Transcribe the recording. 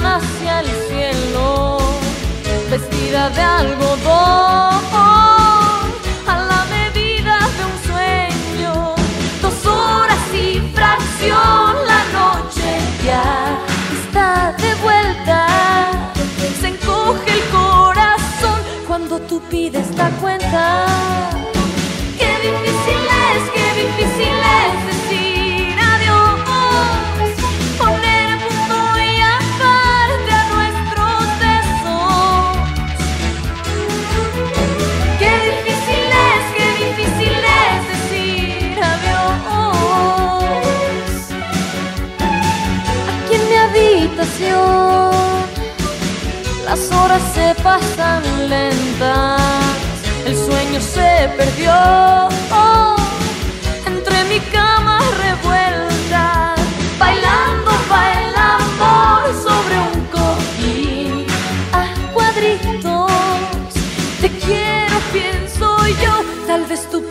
hacia el cielo, vestida de algodón, a la medida de un sueño, dos horas y fracción, la noche ya está de vuelta, se encoge el corazón cuando tú pides la cuenta. Qué difícil es, qué difícil las horas se pasan lentas, el sueño se perdió entre mi cama revuelta, bailando amor sobre un cojín a cuadritos. Te quiero, pienso yo, tal vez tú